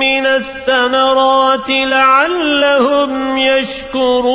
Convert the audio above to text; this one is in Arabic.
من الثمرات لعلهم يشكرون.